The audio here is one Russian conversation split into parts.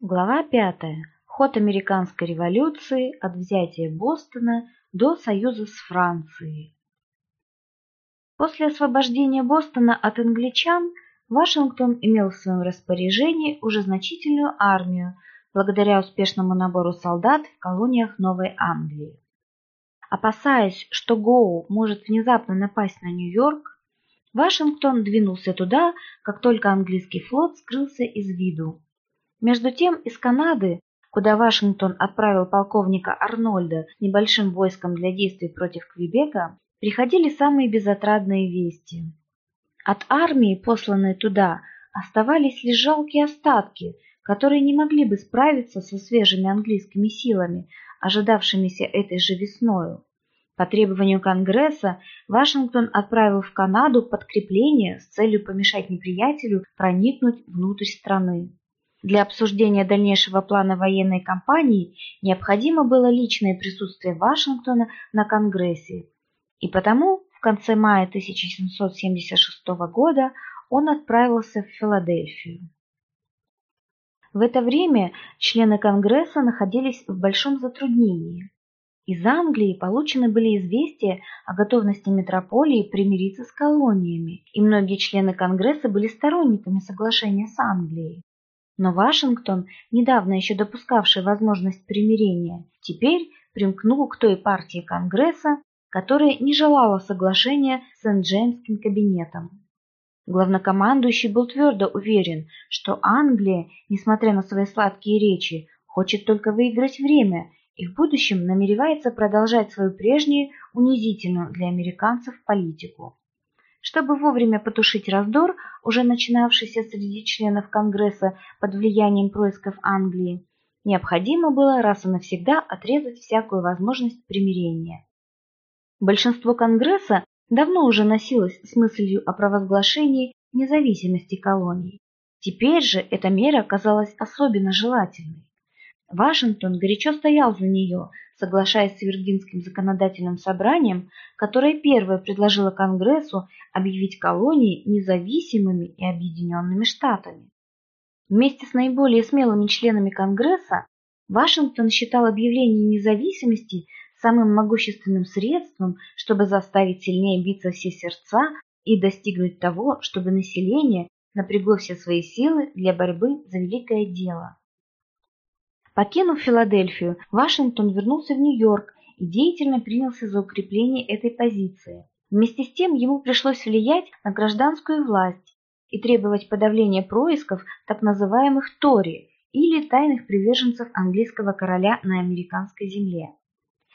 Глава пятая. Ход американской революции от взятия Бостона до союза с Францией. После освобождения Бостона от англичан Вашингтон имел в своем распоряжении уже значительную армию благодаря успешному набору солдат в колониях Новой Англии. Опасаясь, что Гоу может внезапно напасть на Нью-Йорк, Вашингтон двинулся туда, как только английский флот скрылся из виду. Между тем из Канады, куда Вашингтон отправил полковника Арнольда с небольшим войском для действий против Квебека, приходили самые безотрадные вести. От армии, посланной туда, оставались лишь жалкие остатки, которые не могли бы справиться со свежими английскими силами, ожидавшимися этой же весною. По требованию Конгресса Вашингтон отправил в Канаду подкрепление с целью помешать неприятелю проникнуть внутрь страны. Для обсуждения дальнейшего плана военной кампании необходимо было личное присутствие Вашингтона на Конгрессе, и потому в конце мая 1776 года он отправился в Филадельфию. В это время члены Конгресса находились в большом затруднении. Из Англии получены были известия о готовности метрополии примириться с колониями, и многие члены Конгресса были сторонниками соглашения с Англией. Но Вашингтон, недавно еще допускавший возможность примирения, теперь примкнул к той партии Конгресса, которая не желала соглашения с Сент-Джеймским кабинетом. Главнокомандующий был твердо уверен, что Англия, несмотря на свои сладкие речи, хочет только выиграть время и в будущем намеревается продолжать свою прежнюю унизительную для американцев политику. Чтобы вовремя потушить раздор, уже начинавшийся среди членов Конгресса под влиянием происков Англии, необходимо было раз и навсегда отрезать всякую возможность примирения. Большинство Конгресса давно уже носилось с мыслью о провозглашении независимости колоний. Теперь же эта мера казалась особенно желательной. Вашингтон горячо стоял за нее, соглашаясь с Виргинским законодательным собранием, которое первое предложило Конгрессу объявить колонии независимыми и объединенными штатами. Вместе с наиболее смелыми членами Конгресса Вашингтон считал объявление независимости самым могущественным средством, чтобы заставить сильнее биться все сердца и достигнуть того, чтобы население напрягло все свои силы для борьбы за великое дело. Покинув Филадельфию, Вашингтон вернулся в Нью-Йорк и деятельно принялся за укрепление этой позиции. Вместе с тем ему пришлось влиять на гражданскую власть и требовать подавления происков так называемых Тори или тайных приверженцев английского короля на американской земле.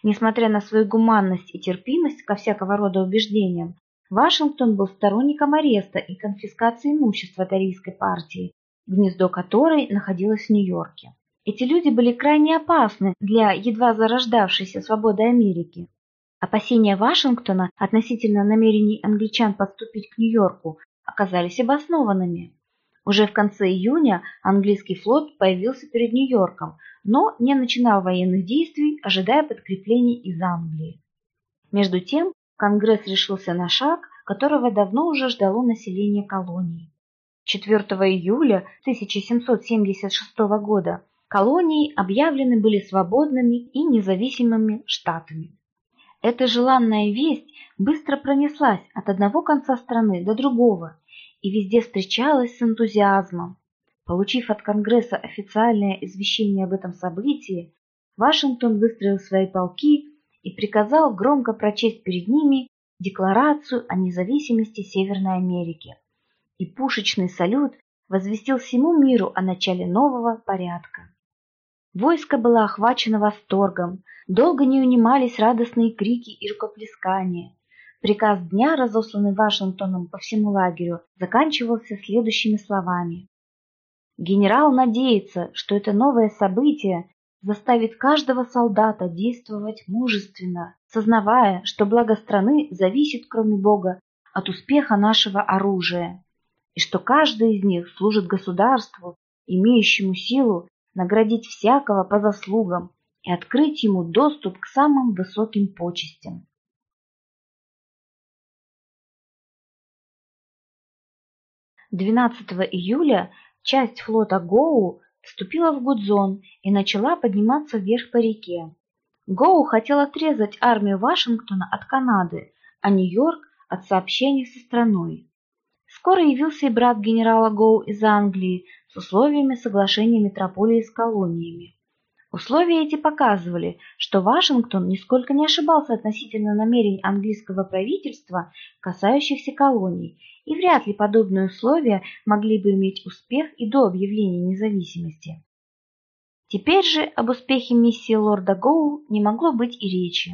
Несмотря на свою гуманность и терпимость ко всякого рода убеждениям, Вашингтон был сторонником ареста и конфискации имущества Тарийской партии, гнездо которой находилось в Нью-Йорке. Эти люди были крайне опасны для едва зарождавшейся свободы Америки. Опасения Вашингтона относительно намерений англичан подступить к Нью-Йорку оказались обоснованными. Уже в конце июня английский флот появился перед Нью-Йорком, но не начинал военных действий, ожидая подкреплений из Англии. Между тем, Конгресс решился на шаг, которого давно уже ждало население колонии. 4 июля 1776 года колонии объявлены были свободными и независимыми штатами. Эта желанная весть быстро пронеслась от одного конца страны до другого и везде встречалась с энтузиазмом. Получив от Конгресса официальное извещение об этом событии, Вашингтон выстроил свои полки и приказал громко прочесть перед ними Декларацию о независимости Северной Америки. И пушечный салют возвестил всему миру о начале нового порядка. Войско было охвачено восторгом, долго не унимались радостные крики и рукоплескания. Приказ дня, разосланный Вашингтоном по всему лагерю, заканчивался следующими словами. Генерал надеется, что это новое событие заставит каждого солдата действовать мужественно, сознавая, что благо страны зависит, кроме Бога, от успеха нашего оружия, и что каждый из них служит государству, имеющему силу наградить всякого по заслугам и открыть ему доступ к самым высоким почестям. Двенадцатого июля часть флота Гоу вступила в Гудзон и начала подниматься вверх по реке. Гоу хотел отрезать армию Вашингтона от Канады, а Нью-Йорк от сообщений со страной. Скоро явился и брат генерала Гоу из Англии с условиями соглашения метрополии с колониями. Условия эти показывали, что Вашингтон нисколько не ошибался относительно намерений английского правительства, касающихся колоний, и вряд ли подобные условия могли бы иметь успех и до объявления независимости. Теперь же об успехе миссии лорда Гоу не могло быть и речи.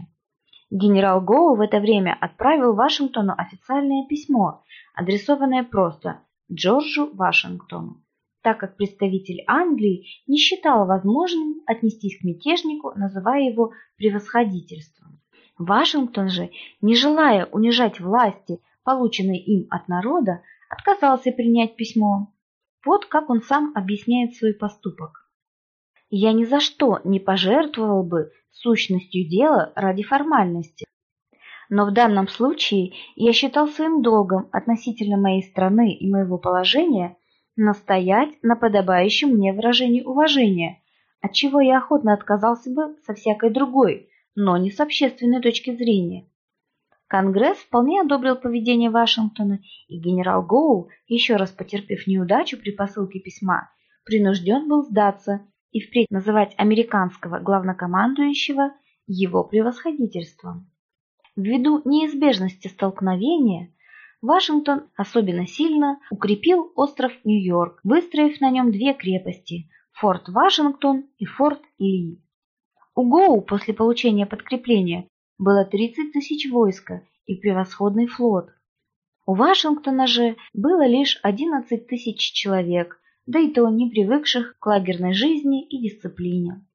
Генерал Гоу в это время отправил Вашингтону официальное письмо, адресованное просто Джорджу Вашингтону так как представитель Англии не считал возможным отнестись к мятежнику, называя его превосходительством. Вашингтон же, не желая унижать власти, полученные им от народа, отказался принять письмо. Вот как он сам объясняет свой поступок. «Я ни за что не пожертвовал бы сущностью дела ради формальности, но в данном случае я считал своим долгом относительно моей страны и моего положения настоять на подобающем мне выражении уважения, от чего я охотно отказался бы со всякой другой, но не с общественной точки зрения. Конгресс вполне одобрил поведение Вашингтона, и генерал Гоу, еще раз потерпев неудачу при посылке письма, принужден был сдаться и впредь называть американского главнокомандующего его превосходительством. Ввиду неизбежности столкновения, Вашингтон особенно сильно укрепил остров Нью-Йорк, выстроив на нем две крепости – Форт Вашингтон и Форт Ли. У Гоу после получения подкрепления было 30 тысяч войска и превосходный флот. У Вашингтона же было лишь 11 тысяч человек, да и то не привыкших к лагерной жизни и дисциплине.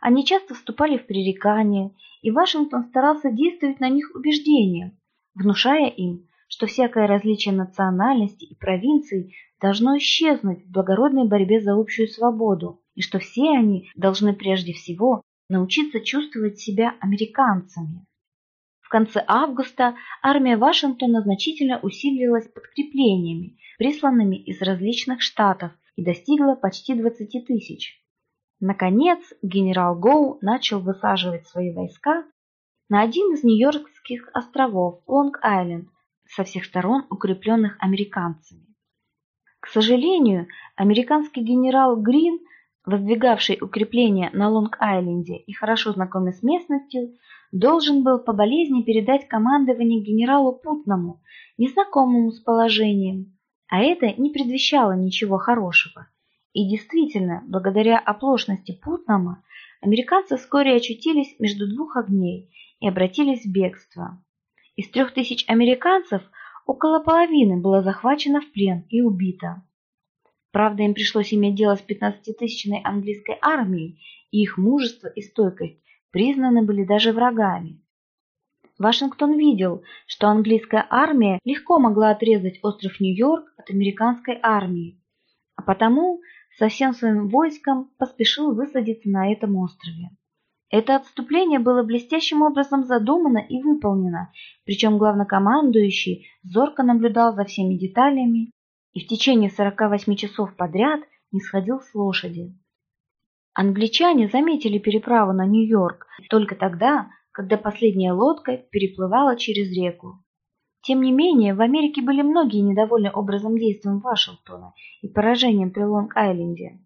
Они часто вступали в пререкания, и Вашингтон старался действовать на них убеждением, внушая им, что всякое различие национальности и провинций должно исчезнуть в благородной борьбе за общую свободу, и что все они должны прежде всего научиться чувствовать себя американцами. В конце августа армия Вашингтона значительно усилилась подкреплениями, присланными из различных штатов, и достигла почти 20 тысяч. Наконец, генерал Гоу начал высаживать свои войска на один из Нью-Йоркских островов, Лонг-Айленд, со всех сторон укрепленных американцами. К сожалению, американский генерал Грин, воздвигавший укрепления на Лонг-Айленде и хорошо знакомый с местностью, должен был по болезни передать командование генералу Путному, незнакомому с положением, а это не предвещало ничего хорошего. И действительно, благодаря оплошности Путнама, американцы вскоре очутились между двух огней и обратились в бегство. Из трех тысяч американцев около половины было захвачено в плен и убито. Правда, им пришлось иметь дело с 15-тысячной английской армией, и их мужество и стойкость признаны были даже врагами. Вашингтон видел, что английская армия легко могла отрезать остров Нью-Йорк от американской армии, а потому со всем своим войском поспешил высадиться на этом острове. Это отступление было блестящим образом задумано и выполнено, причем главнокомандующий зорко наблюдал за всеми деталями и в течение 48 часов подряд не сходил с лошади. Англичане заметили переправу на Нью-Йорк только тогда, когда последняя лодка переплывала через реку. Тем не менее, в Америке были многие недовольны образом действия Вашингтона и поражением при Лонг-Айленде.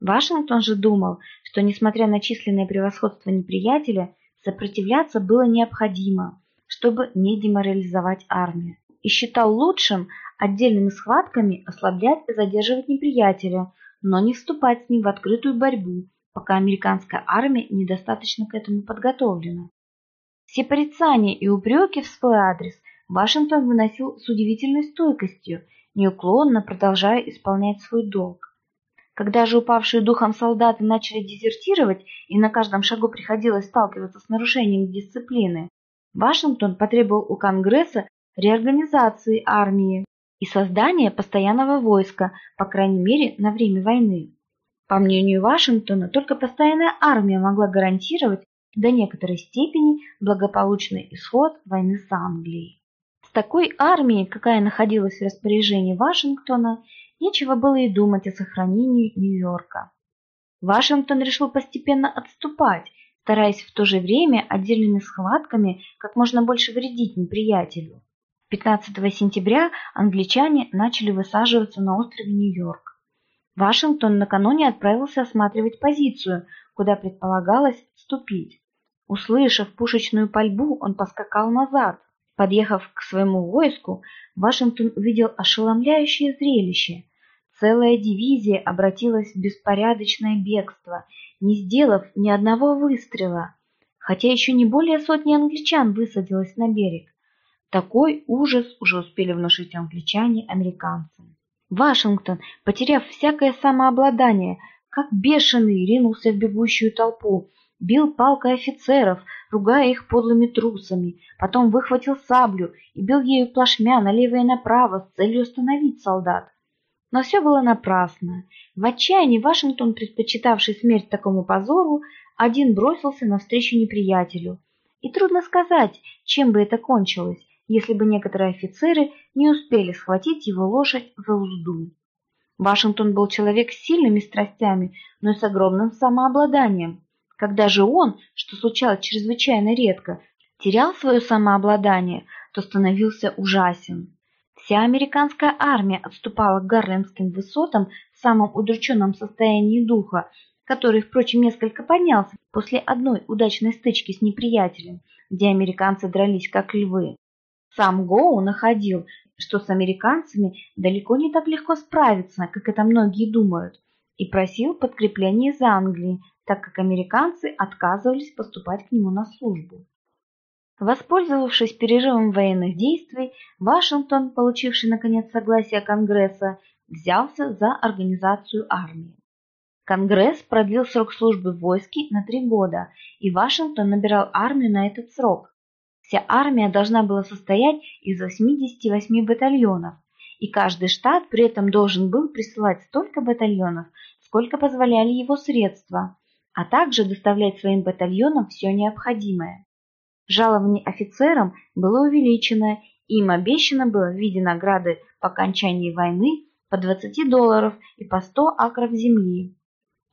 Вашингтон же думал, что, несмотря на численное превосходство неприятеля, сопротивляться было необходимо, чтобы не деморализовать армию, и считал лучшим отдельными схватками ослаблять и задерживать неприятеля, но не вступать с ним в открытую борьбу, пока американская армия недостаточно к этому подготовлена. Все порицания и упреки в свой адрес Вашингтон выносил с удивительной стойкостью, неуклонно продолжая исполнять свой долг. Когда же упавшие духом солдаты начали дезертировать, и на каждом шагу приходилось сталкиваться с нарушением дисциплины, Вашингтон потребовал у Конгресса реорганизации армии и создания постоянного войска, по крайней мере, на время войны. По мнению Вашингтона, только постоянная армия могла гарантировать до некоторой степени благополучный исход войны с Англией. С такой армией, какая находилась в распоряжении Вашингтона, Нечего было и думать о сохранении Нью-Йорка. Вашингтон решил постепенно отступать, стараясь в то же время отдельными схватками как можно больше вредить неприятелю. 15 сентября англичане начали высаживаться на острове Нью-Йорк. Вашингтон накануне отправился осматривать позицию, куда предполагалось вступить. Услышав пушечную пальбу, он поскакал назад. Подъехав к своему войску, Вашингтон увидел ошеломляющее зрелище. Целая дивизия обратилась в беспорядочное бегство, не сделав ни одного выстрела, хотя еще не более сотни англичан высадилось на берег. Такой ужас уже успели внушить англичане американцам. Вашингтон, потеряв всякое самообладание, как бешеный ринулся в бегущую толпу, бил палкой офицеров, ругая их подлыми трусами, потом выхватил саблю и бил ею плашмя налево и направо с целью остановить солдат. Но все было напрасно. В отчаянии Вашингтон, предпочитавший смерть такому позору, один бросился навстречу неприятелю. И трудно сказать, чем бы это кончилось, если бы некоторые офицеры не успели схватить его лошадь за узду. Вашингтон был человек с сильными страстями, но и с огромным самообладанием. Когда же он, что случалось чрезвычайно редко, терял свое самообладание, то становился ужасен. Вся американская армия отступала к Гарлемским высотам в самом удрученном состоянии духа, который, впрочем, несколько поднялся после одной удачной стычки с неприятелем, где американцы дрались как львы. Сам Гоу находил, что с американцами далеко не так легко справиться, как это многие думают, и просил подкрепления из Англии, так как американцы отказывались поступать к нему на службу. Воспользовавшись перерывом военных действий, Вашингтон, получивший наконец согласие Конгресса, взялся за организацию армии. Конгресс продлил срок службы в войске на три года, и Вашингтон набирал армию на этот срок. Вся армия должна была состоять из 88 батальонов, и каждый штат при этом должен был присылать столько батальонов, сколько позволяли его средства, а также доставлять своим батальонам все необходимое. Жалование офицерам было увеличено, и им обещано было в виде награды по окончании войны по 20 долларов и по 100 акров земли.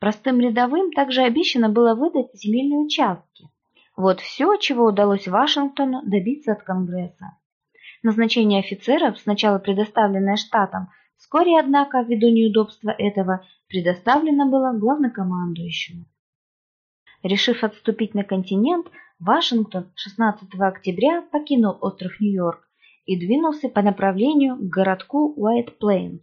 Простым рядовым также обещано было выдать земельные участки. Вот все, чего удалось Вашингтону добиться от Конгресса. Назначение офицеров, сначала предоставленное штатам, вскоре, однако, ввиду неудобства этого, предоставлено было главнокомандующему. Решив отступить на континент, Вашингтон 16 октября покинул остров Нью-Йорк и двинулся по направлению к городку Уайт-Плейнс.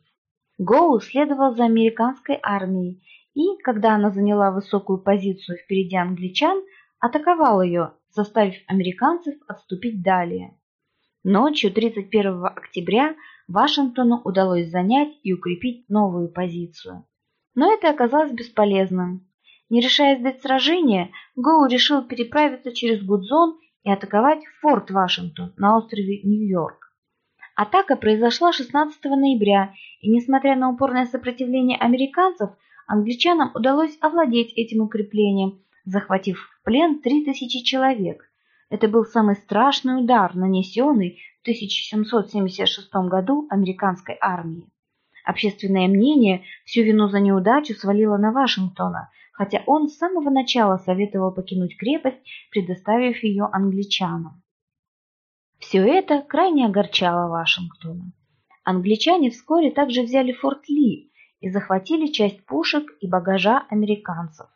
Гоу следовал за американской армией и, когда она заняла высокую позицию впереди англичан, атаковал ее, заставив американцев отступить далее. Ночью 31 октября Вашингтону удалось занять и укрепить новую позицию. Но это оказалось бесполезным. Не решая сдать сражение, Гоу решил переправиться через Гудзон и атаковать Форт Вашингтон на острове Нью-Йорк. Атака произошла 16 ноября, и несмотря на упорное сопротивление американцев, англичанам удалось овладеть этим укреплением, захватив в плен 3000 человек. Это был самый страшный удар, нанесенный в 1776 году американской армии. Общественное мнение всю вину за неудачу свалило на Вашингтона, хотя он с самого начала советовал покинуть крепость, предоставив ее англичанам. Все это крайне огорчало Вашингтона. Англичане вскоре также взяли форт Ли и захватили часть пушек и багажа американцев.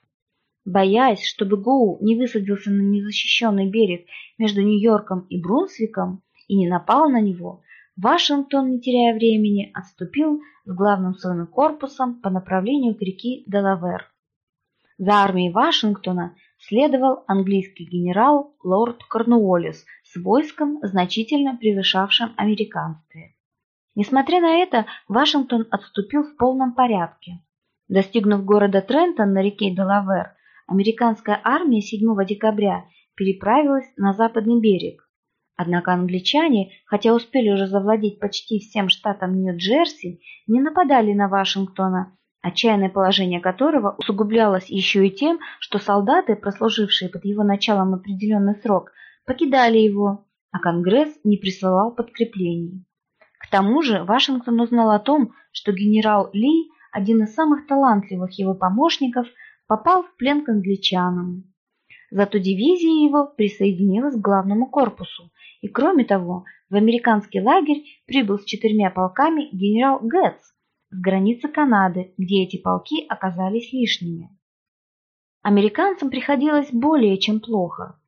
Боясь, чтобы Гоу не высадился на незащищенный берег между Нью-Йорком и Брунсвиком и не напал на него, Вашингтон, не теряя времени, отступил с главным своим корпусом по направлению к реке Делавер. За армией Вашингтона следовал английский генерал лорд Корнуоллис с войском, значительно превышавшим американское. Несмотря на это, Вашингтон отступил в полном порядке. Достигнув города Трентон на реке Делавер, американская армия 7 декабря переправилась на западный берег. Однако англичане, хотя успели уже завладеть почти всем штатом Нью-Джерси, не нападали на Вашингтона отчаянное положение которого усугублялось еще и тем, что солдаты, прослужившие под его началом определенный срок, покидали его, а Конгресс не присылал подкреплений. К тому же Вашингтон узнал о том, что генерал Ли, один из самых талантливых его помощников, попал в плен к англичанам. Зато дивизия его присоединилась к главному корпусу, и кроме того, в американский лагерь прибыл с четырьмя полками генерал Гэтс с границы Канады, где эти полки оказались лишними. Американцам приходилось более чем плохо.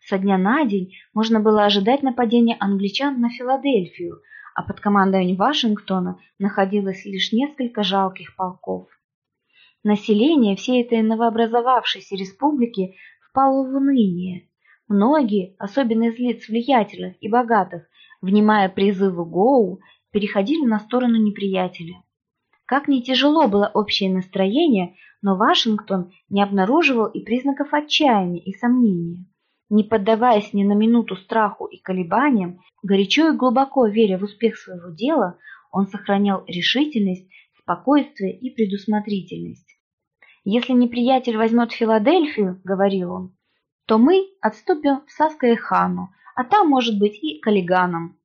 Со дня на день можно было ожидать нападения англичан на Филадельфию, а под командованием Вашингтона находилось лишь несколько жалких полков. Население всей этой новообразовавшейся республики впало в уныние. Многие, особенно из лиц влиятельных и богатых, внимая призыву Гоу, переходили на сторону неприятеля. Как ни тяжело было общее настроение, но Вашингтон не обнаруживал и признаков отчаяния и сомнения. Не поддаваясь ни на минуту страху и колебаниям, горячо и глубоко веря в успех своего дела, он сохранял решительность, спокойствие и предусмотрительность. «Если неприятель возьмет Филадельфию, — говорил он, — то мы отступим в Саскаехану, а там, может быть, и Каллиганом».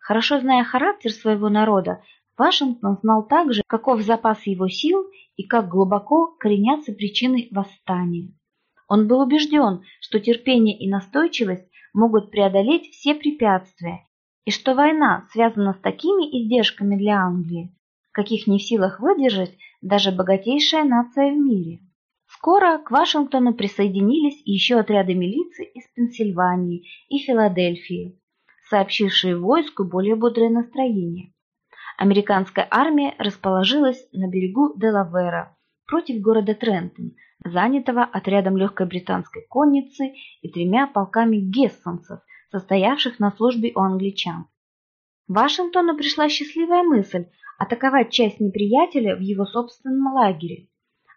Хорошо зная характер своего народа, Вашингтон знал также, каков запас его сил и как глубоко коренятся причины восстания. Он был убежден, что терпение и настойчивость могут преодолеть все препятствия, и что война связана с такими издержками для Англии, каких не в силах выдержать даже богатейшая нация в мире. Скоро к Вашингтону присоединились еще отряды милиции из Пенсильвании и Филадельфии, сообщившие войску более бодрое настроение. Американская армия расположилась на берегу Делавера против города Трентон, занятого отрядом легкой британской конницы и тремя полками гессонцев, состоявших на службе у англичан. Вашингтону пришла счастливая мысль атаковать часть неприятеля в его собственном лагере.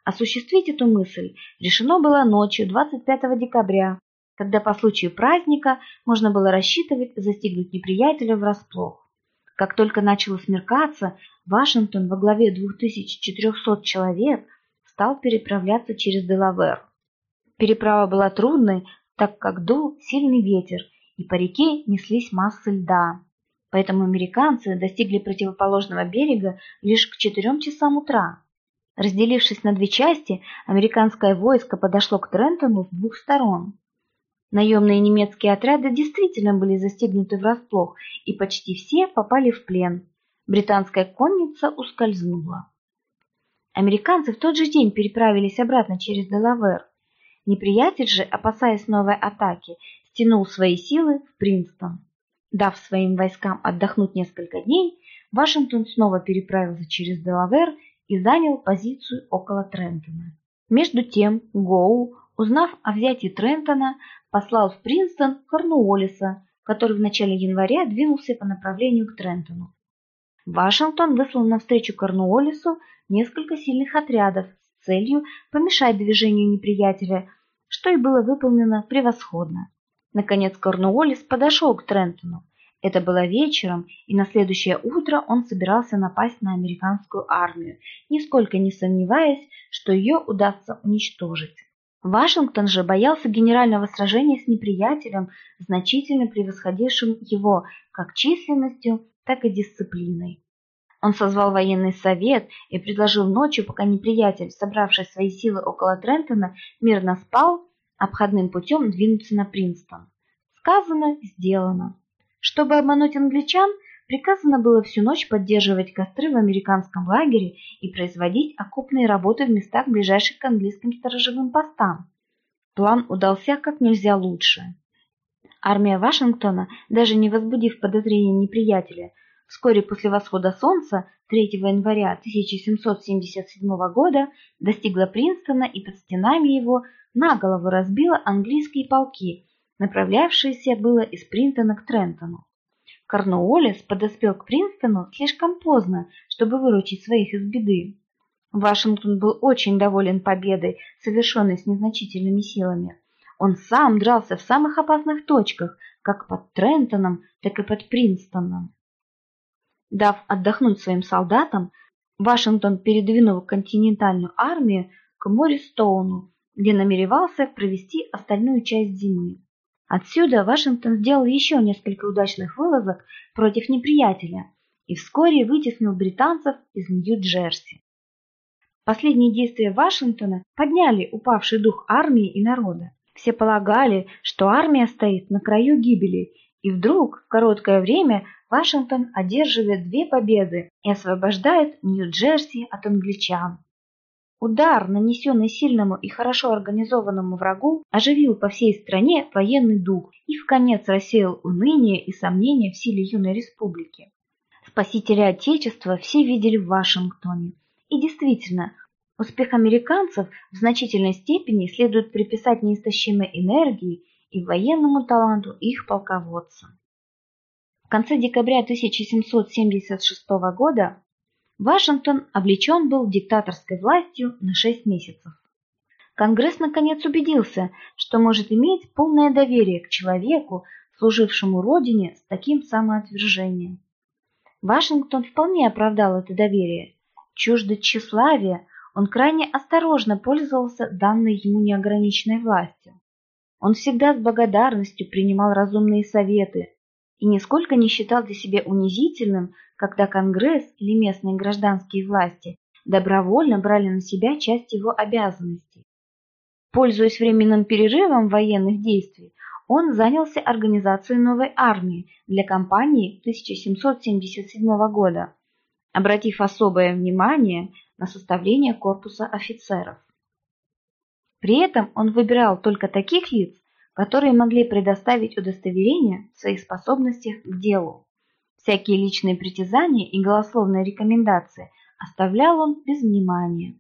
Осуществить эту мысль решено было ночью 25 декабря, когда по случаю праздника можно было рассчитывать застигнуть неприятеля врасплох. Как только начало смеркаться, Вашингтон во главе 2400 человек стал переправляться через Делавер. Переправа была трудной, так как дул сильный ветер, и по реке неслись массы льда. Поэтому американцы достигли противоположного берега лишь к 4 часам утра. Разделившись на две части, американское войско подошло к Трентону с двух сторон. Наемные немецкие отряды действительно были застигнуты врасплох, и почти все попали в плен. Британская конница ускользнула. Американцы в тот же день переправились обратно через Делавер. Неприятель же, опасаясь новой атаки, стянул свои силы в Принстон. Дав своим войскам отдохнуть несколько дней, Вашингтон снова переправился через Делавер и занял позицию около Трентона. Между тем Гоу, узнав о взятии Трентона, послал в Принстон Корнуоллиса, который в начале января двинулся по направлению к Трентону. Вашингтон выслал навстречу Корнуоллису несколько сильных отрядов с целью помешать движению неприятеля, что и было выполнено превосходно. Наконец Корнуоллис подошел к Трентону. Это было вечером, и на следующее утро он собирался напасть на американскую армию, нисколько не сомневаясь, что ее удастся уничтожить. Вашингтон же боялся генерального сражения с неприятелем, значительно превосходившим его как численностью, так и дисциплиной. Он созвал военный совет и предложил ночью, пока неприятель, собравший свои силы около Трентона, мирно спал, обходным путем двинуться на Принстон. Сказано, сделано. Чтобы обмануть англичан, Приказано было всю ночь поддерживать костры в американском лагере и производить окопные работы в местах, ближайших к английским сторожевым постам. План удался как нельзя лучше. Армия Вашингтона, даже не возбудив подозрения неприятеля, вскоре после восхода солнца 3 января 1777 года достигла Принстона и под стенами его на голову разбила английские полки, направлявшиеся было из Принтона к Трентону. Корнуоллес подоспел к Принстону слишком поздно, чтобы выручить своих из беды. Вашингтон был очень доволен победой, совершенной с незначительными силами. Он сам дрался в самых опасных точках, как под Трентоном, так и под Принстоном. Дав отдохнуть своим солдатам, Вашингтон передвинул континентальную армию к Мористоуну, где намеревался провести остальную часть зимы. Отсюда Вашингтон сделал еще несколько удачных вылазок против неприятеля и вскоре вытеснил британцев из Нью-Джерси. Последние действия Вашингтона подняли упавший дух армии и народа. Все полагали, что армия стоит на краю гибели, и вдруг в короткое время Вашингтон одерживает две победы и освобождает Нью-Джерси от англичан. Удар, нанесенный сильному и хорошо организованному врагу, оживил по всей стране военный дух и в конец рассеял уныние и сомнения в силе юной республики. Спасители Отечества все видели в Вашингтоне. И действительно, успех американцев в значительной степени следует приписать неистощимой энергии и военному таланту их полководца. В конце декабря 1776 года Вашингтон облечен был диктаторской властью на шесть месяцев. Конгресс наконец убедился, что может иметь полное доверие к человеку, служившему Родине с таким самоотвержением. Вашингтон вполне оправдал это доверие. Чуждо тщеславия, он крайне осторожно пользовался данной ему неограниченной властью. Он всегда с благодарностью принимал разумные советы и нисколько не считал для себя унизительным, когда Конгресс или местные гражданские власти добровольно брали на себя часть его обязанностей. Пользуясь временным перерывом военных действий, он занялся организацией новой армии для кампании 1777 года, обратив особое внимание на составление корпуса офицеров. При этом он выбирал только таких лиц, которые могли предоставить удостоверение в своих способностях к делу. Всякие личные притязания и голословные рекомендации оставлял он без внимания.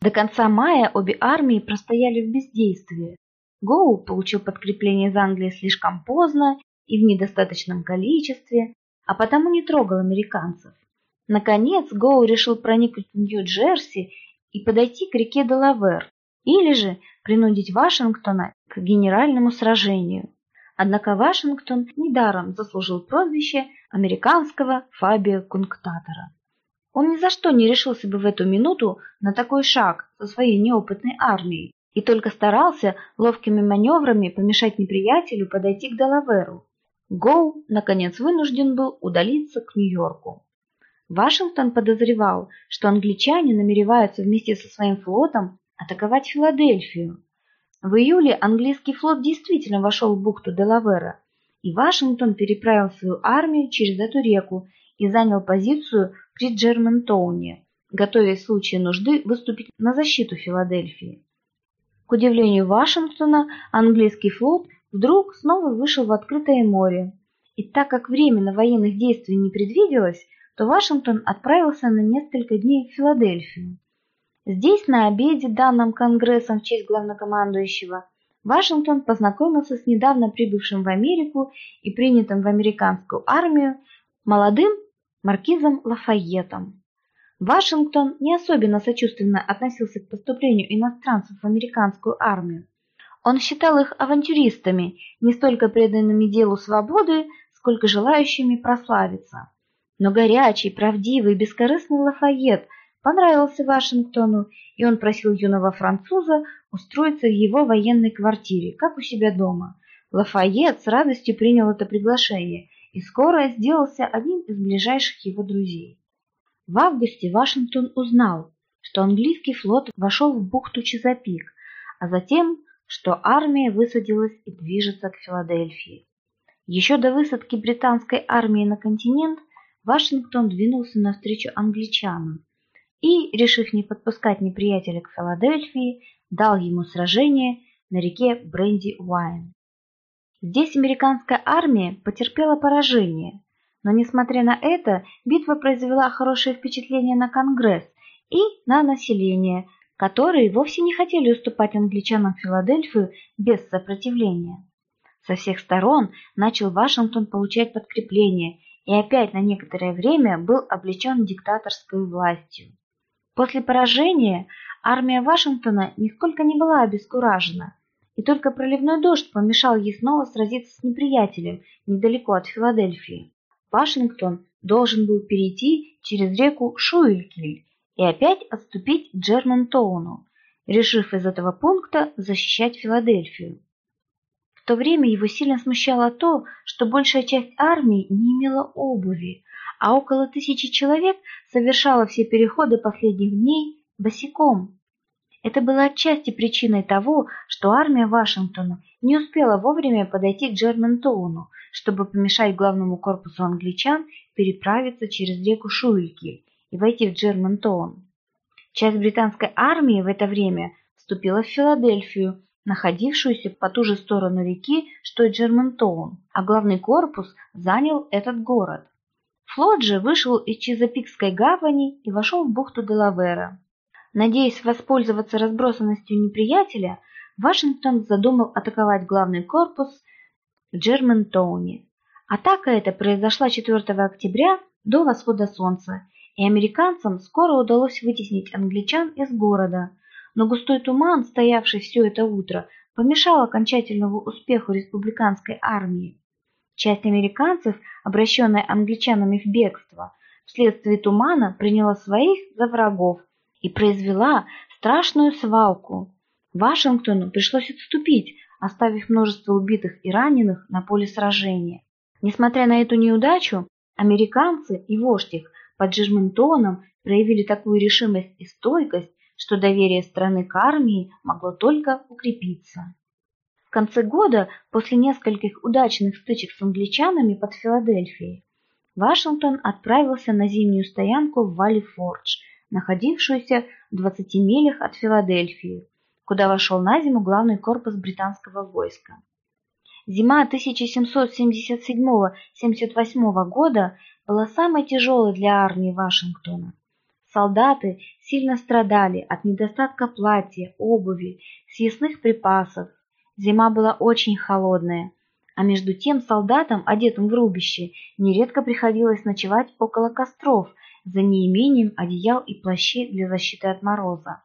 До конца мая обе армии простояли в бездействии, Гоу получил подкрепление из Англии слишком поздно и в недостаточном количестве, а потому не трогал американцев. Наконец Гоу решил проникнуть в Нью-Джерси и подойти к реке Делавер, или же принудить Вашингтона к генеральному сражению. Однако Вашингтон недаром заслужил прозвище американского Фабио Кунктатора. Он ни за что не решился бы в эту минуту на такой шаг со своей неопытной армией, и только старался ловкими маневрами помешать неприятелю подойти к Делаверу. Гоу, наконец, вынужден был удалиться к Нью-Йорку. Вашингтон подозревал, что англичане намереваются вместе со своим флотом атаковать Филадельфию. В июле английский флот действительно вошел в бухту Делавера, и Вашингтон переправил свою армию через эту реку и занял позицию при Джерментоуне, готовясь в случае нужды выступить на защиту Филадельфии. К удивлению Вашингтона, английский флот вдруг снова вышел в открытое море. И так как временно военных действий не предвиделось, то Вашингтон отправился на несколько дней в Филадельфию. Здесь, на обеде, данном Конгрессом в честь главнокомандующего, Вашингтон познакомился с недавно прибывшим в Америку и принятым в американскую армию молодым маркизом Лафайетом. Вашингтон не особенно сочувственно относился к поступлению иностранцев в американскую армию. Он считал их авантюристами, не столько преданными делу свободы, сколько желающими прославиться. Но горячий, правдивый, бескорыстный Лафайет понравился Вашингтону, и он просил юного француза устроиться в его военной квартире, как у себя дома. Лафайет с радостью принял это приглашение и скоро сделался одним из ближайших его друзей. В августе Вашингтон узнал, что английский флот вошел в бухту Чезапик, а затем, что армия высадилась и движется к Филадельфии. Еще до высадки британской армии на континент Вашингтон двинулся навстречу англичанам и, решив не подпускать неприятеля к Филадельфии, дал ему сражение на реке Бренди-Уайн. Здесь американская армия потерпела поражение, но, несмотря на это, битва произвела хорошее впечатление на Конгресс и на население, которые вовсе не хотели уступать англичанам Филадельфию без сопротивления. Со всех сторон начал Вашингтон получать подкрепление и опять на некоторое время был облечен диктаторской властью. После поражения армия Вашингтона нисколько не была обескуражена, и только проливной дождь помешал ей снова сразиться с неприятелем недалеко от Филадельфии. Вашингтон должен был перейти через реку Шуэлькиль и опять отступить к Джермантоуну, решив из этого пункта защищать Филадельфию. В то время его сильно смущало то, что большая часть армии не имела обуви, а около тысячи человек совершало все переходы последних дней босиком. Это было отчасти причиной того, что армия Вашингтона не успела вовремя подойти к Джерментоуну, чтобы помешать главному корпусу англичан переправиться через реку Шуильки и войти в Джерментоун. Часть британской армии в это время вступила в Филадельфию, находившуюся по ту же сторону реки, что и Джерментоун, а главный корпус занял этот город. Флот же вышел из Чизапикской гавани и вошел в бухту Делавера. Надеясь воспользоваться разбросанностью неприятеля, Вашингтон задумал атаковать главный корпус в. Атака эта произошла 4 октября до восхода солнца, и американцам скоро удалось вытеснить англичан из города, но густой туман, стоявший все это утро, помешал окончательному успеху республиканской армии. Часть американцев, обращенная англичанами в бегство, вследствие тумана приняла своих за врагов и произвела страшную свалку. Вашингтону пришлось отступить, оставив множество убитых и раненых на поле сражения. Несмотря на эту неудачу, американцы и вождь их под Джерментоном проявили такую решимость и стойкость, что доверие страны к армии могло только укрепиться. В конце года, после нескольких удачных стычек с англичанами под Филадельфией, Вашингтон отправился на зимнюю стоянку в Валли-Фордж – находившуюся в 20 милях от Филадельфии, куда вошел на зиму главный корпус британского войска. Зима 1777-78 года была самой тяжелой для армии Вашингтона. Солдаты сильно страдали от недостатка платья, обуви, съестных припасов. Зима была очень холодная, а между тем солдатам, одетым в рубище, нередко приходилось ночевать около костров за неимением одеял и плащей для защиты от мороза.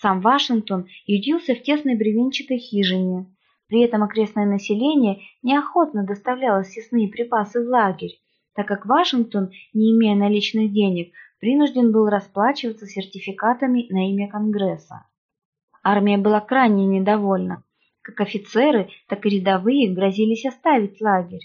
Сам Вашингтон ютился в тесной бревенчатой хижине. При этом окрестное население неохотно доставляло съестные припасы в лагерь, так как Вашингтон, не имея наличных денег, принужден был расплачиваться сертификатами на имя Конгресса. Армия была крайне недовольна. Как офицеры, так и рядовые грозились оставить лагерь.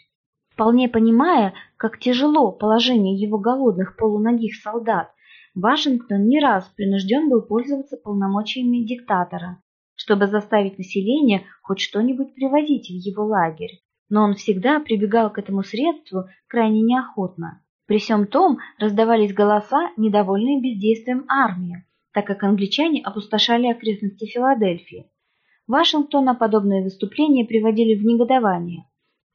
Вполне понимая, как тяжело положение его голодных полуногих солдат, Вашингтон не раз принужден был пользоваться полномочиями диктатора, чтобы заставить население хоть что-нибудь привозить в его лагерь. Но он всегда прибегал к этому средству крайне неохотно. При всем том раздавались голоса, недовольные бездействием армии, так как англичане опустошали окрестности Филадельфии. Вашингтона подобные выступления приводили в негодование.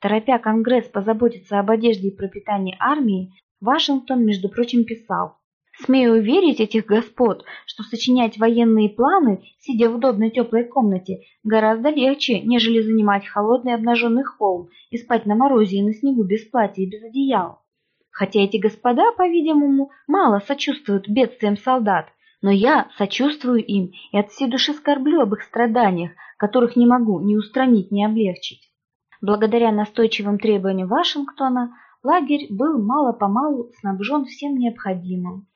Торопя Конгресс позаботиться об одежде и пропитании армии, Вашингтон, между прочим, писал «Смею уверить этих господ, что сочинять военные планы, сидя в удобной теплой комнате, гораздо легче, нежели занимать холодный обнаженный холм и спать на морозе и на снегу без платья и без одеял. Хотя эти господа, по-видимому, мало сочувствуют бедствиям солдат, но я сочувствую им и от всей души скорблю об их страданиях, которых не могу ни устранить, ни облегчить. Благодаря настойчивым требованиям Вашингтона лагерь был мало-помалу снабжен всем необходимым.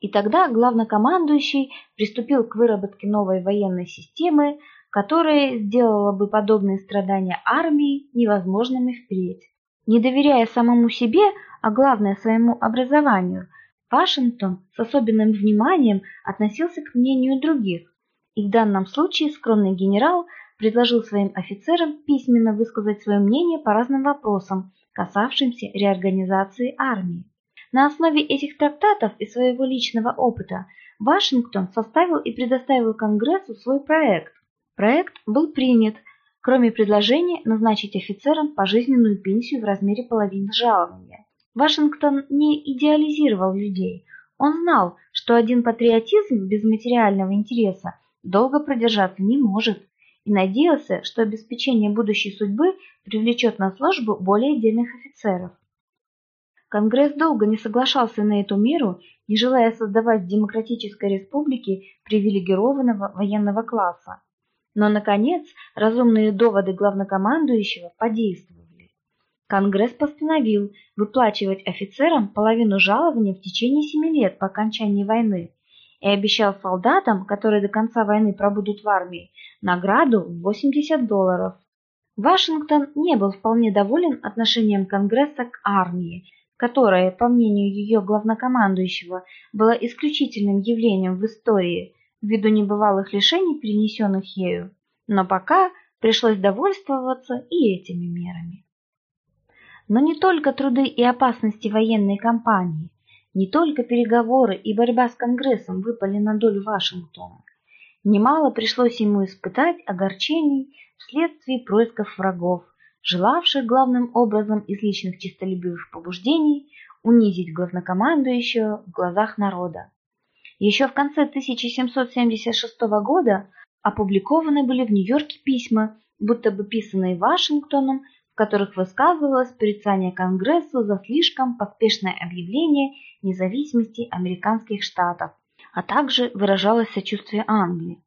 И тогда главнокомандующий приступил к выработке новой военной системы, которая сделала бы подобные страдания армии невозможными впредь. Не доверяя самому себе, а главное своему образованию, Вашингтон с особенным вниманием относился к мнению других, и в данном случае скромный генерал предложил своим офицерам письменно высказать свое мнение по разным вопросам, касавшимся реорганизации армии. На основе этих трактатов и своего личного опыта Вашингтон составил и предоставил Конгрессу свой проект. Проект был принят, кроме предложения назначить офицерам пожизненную пенсию в размере половины жалования. Вашингтон не идеализировал людей. Он знал, что один патриотизм без материального интереса долго продержаться не может и надеялся, что обеспечение будущей судьбы привлечет на службу более отдельных офицеров. Конгресс долго не соглашался на эту меру, не желая создавать в демократической республике привилегированного военного класса. Но, наконец, разумные доводы главнокомандующего подействовали. Конгресс постановил выплачивать офицерам половину жалования в течение семи лет по окончании войны, и обещал солдатам, которые до конца войны пробудут в армии, награду в 80 долларов. Вашингтон не был вполне доволен отношением Конгресса к армии, которое, по мнению ее главнокомандующего, было исключительным явлением в истории ввиду небывалых лишений, перенесенных ею, но пока пришлось довольствоваться и этими мерами. Но не только труды и опасности военной кампании, не только переговоры и борьба с Конгрессом выпали на долю Вашингтона. Немало пришлось ему испытать огорчений вследствие происков врагов, желавших главным образом из личных честолюбивых побуждений унизить главнокомандующего в глазах народа. Еще в конце 1776 года опубликованы были в Нью-Йорке письма, будто бы писанные Вашингтоном которых высказывалось порицание Конгрессу за слишком поспешное объявление независимости американских штатов, а также выражалось сочувствие Англии.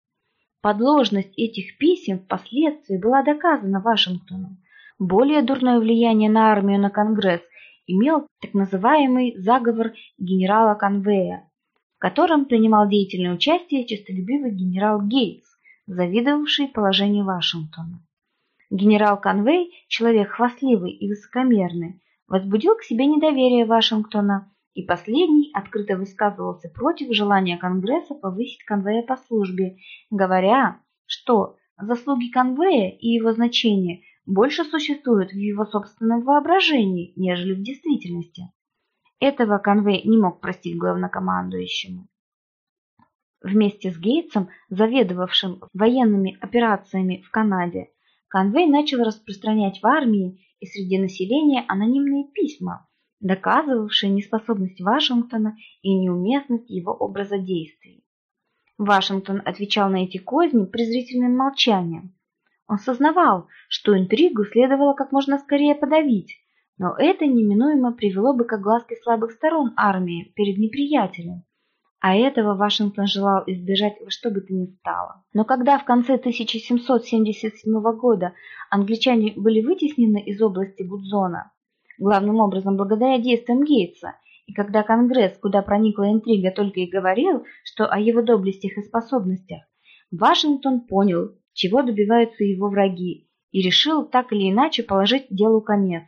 Подложность этих писем впоследствии была доказана Вашингтоном. Более дурное влияние на армию на Конгресс имел так называемый заговор генерала Конвея, в котором принимал деятельное участие честолюбивый генерал Гейтс, завидовавший положению Вашингтона. Генерал Конвей, человек хвастливый и высокомерный, возбудил к себе недоверие Вашингтона, и последний открыто высказывался против желания Конгресса повысить Конвея по службе, говоря, что заслуги Конвея и его значение больше существуют в его собственном воображении, нежели в действительности. Этого Конвей не мог простить главнокомандующему. Вместе с Гейтсом, заведовавшим военными операциями в Канаде, Конвей начал распространять в армии и среди населения анонимные письма, доказывавшие неспособность Вашингтона и неуместность его образа действий. Вашингтон отвечал на эти козни презрительным молчанием. Он сознавал, что интригу следовало как можно скорее подавить, но это неминуемо привело бы к огласке слабых сторон армии перед неприятелем, а этого Вашингтон желал избежать во что бы то ни стало. Но когда в конце 1777 года англичане были вытеснены из области Гудзона, главным образом благодаря действиям Гейтса, и когда Конгресс, куда проникла интрига, только и говорил, что о его доблестях и способностях, Вашингтон понял, чего добиваются его враги, и решил так или иначе положить делу конец.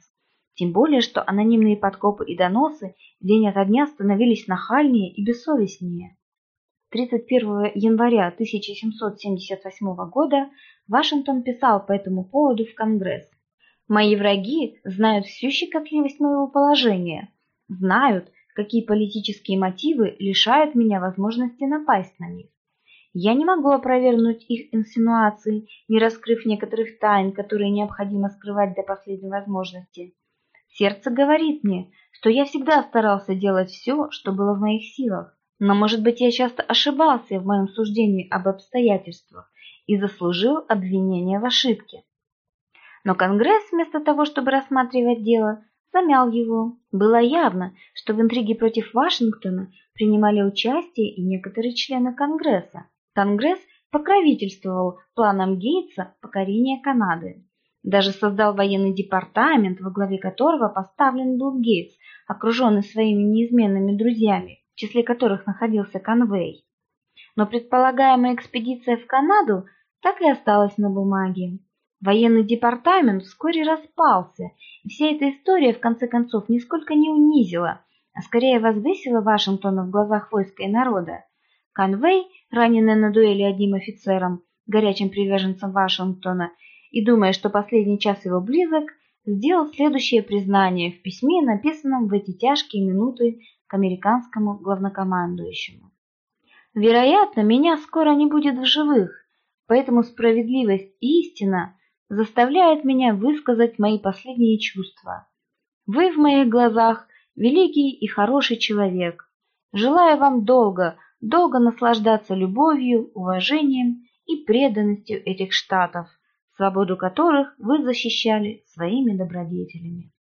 Тем более, что анонимные подкопы и доносы день ото дня становились нахальнее и бессовестнее. 31 января 1778 года Вашингтон писал по этому поводу в Конгресс. «Мои враги знают всю щекотливость моего положения, знают, какие политические мотивы лишают меня возможности напасть на них. Я не могу опровергнуть их инсинуации, не раскрыв некоторых тайн, которые необходимо скрывать до последней возможности. Сердце говорит мне, что я всегда старался делать все, что было в моих силах, но, может быть, я часто ошибался в моем суждении об обстоятельствах и заслужил обвинение в ошибке. Но Конгресс, вместо того, чтобы рассматривать дело, замял его. Было явно, что в интриге против Вашингтона принимали участие и некоторые члены Конгресса. Конгресс покровительствовал планам Гейтса покорения Канады. Даже создал военный департамент, во главе которого поставлен был Гейтс, окруженный своими неизменными друзьями, в числе которых находился Конвей. Но предполагаемая экспедиция в Канаду так и осталась на бумаге. Военный департамент вскоре распался, и вся эта история в конце концов нисколько не унизила, а скорее возвысила Вашингтона в глазах войска и народа. Конвей, раненый на дуэли одним офицером, горячим приверженцем Вашингтона, и, думая, что последний час его близок, сделал следующее признание в письме, написанном в эти тяжкие минуты к американскому главнокомандующему. «Вероятно, меня скоро не будет в живых, поэтому справедливость и истина заставляет меня высказать мои последние чувства. Вы в моих глазах великий и хороший человек. Желаю вам долго, долго наслаждаться любовью, уважением и преданностью этих штатов, свободу которых вы защищали своими добродетелями.